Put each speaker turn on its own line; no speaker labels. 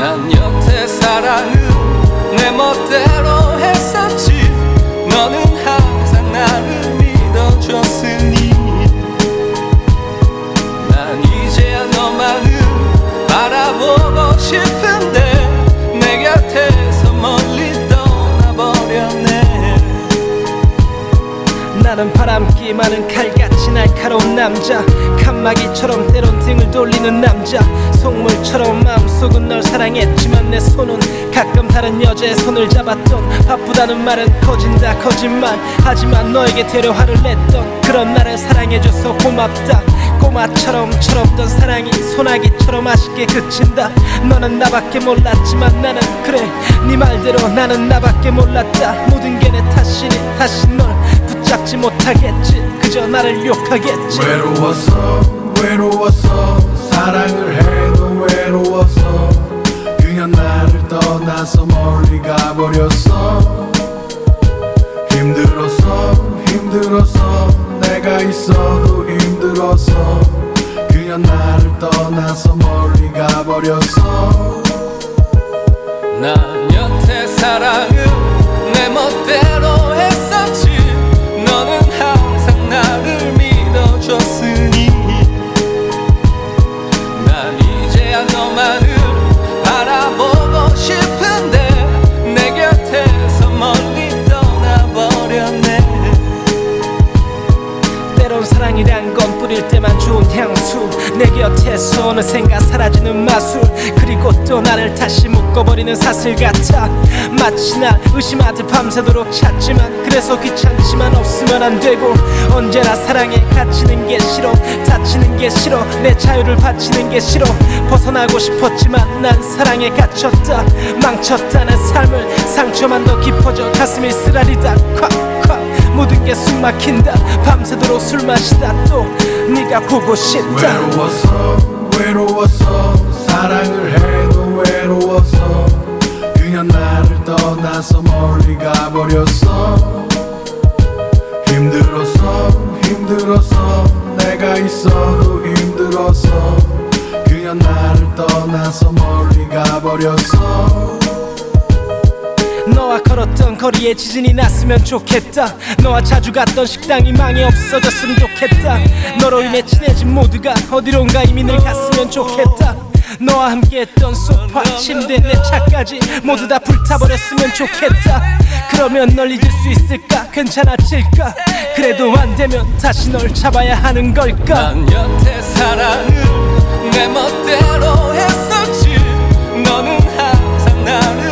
난 여태 사랑을 내 멋대로 했었
많은 칼같이 날카로운 남자. 칸막이처럼 때론 등을 돌리는 남자. 속물처럼 마음속은 널 사랑했지만 내 손은 가끔 다른 여자의 손을 잡았던. 바쁘다는 말은 커진다 거짓말 하지만 너에게 되려 화를 냈던. 그런 나를 사랑해줘서 고맙다. 꼬마처럼 철없던 사랑이 소나기처럼 아쉽게 그친다. 너는 나밖에 몰랐지만 나는 그래. 네 말대로 나는 나밖에 몰랐다. 모든 게 내 탓이니 다시 널 붙잡지 못하겠지. 그저 나를 욕하겠지.
외로웠어 외로웠어 사랑을 해도 외로웠어 그냥 나를 떠나서 멀리 가버렸어 힘들었어 힘들었어 내가 있어도 힘들었어 그냥 나를 떠나서 멀리 가버렸어
난 여태 사랑 너만
어느샌가 사라지는 마술 그리고 또 나를 다시 묶어버리는 사슬 같아. 마치 날 의심하듯 밤새도록 찾지만 그래서 귀찮지만 없으면 안 되고 언제나 사랑에 갇히는 게 싫어 다치는 게 싫어 내 자유를 바치는 게 싫어. 벗어나고 싶었지만 난 사랑에 갇혔다. 망쳤다 내 삶을 상처만 더 깊어져 가슴이 쓰라리다. 콱콱 모든 게 숨 막힌다. 밤새도록 술 마시다 또 네가 보고 싶다.
외로웠어 외로웠어. 사랑을 해도 외로웠어 그냥 나를 떠나서 멀리 가버렸어. 힘들었어 힘들었어 내가 있어도 힘들었어 그냥 나를 떠나서 멀리 가버렸어
너와 걸었던 거리에 지진이 났으면 좋겠다. 너와 자주 갔던 식당이 망해 없어졌으면 좋겠다. 너로 인해 친해진 모두가 어디론가 이민을 갔으면 좋겠다. 너와 함께했던 소파, 침대, 내 차까지 모두 다 불타버렸으면 좋겠다. 그러면 널 잊을 수 있을까? 괜찮아질까? 그래도 안 되면 다시 널 잡아야 하는 걸까?
난 여태 사랑을 내 멋대로 했었지. 너는 항상 나를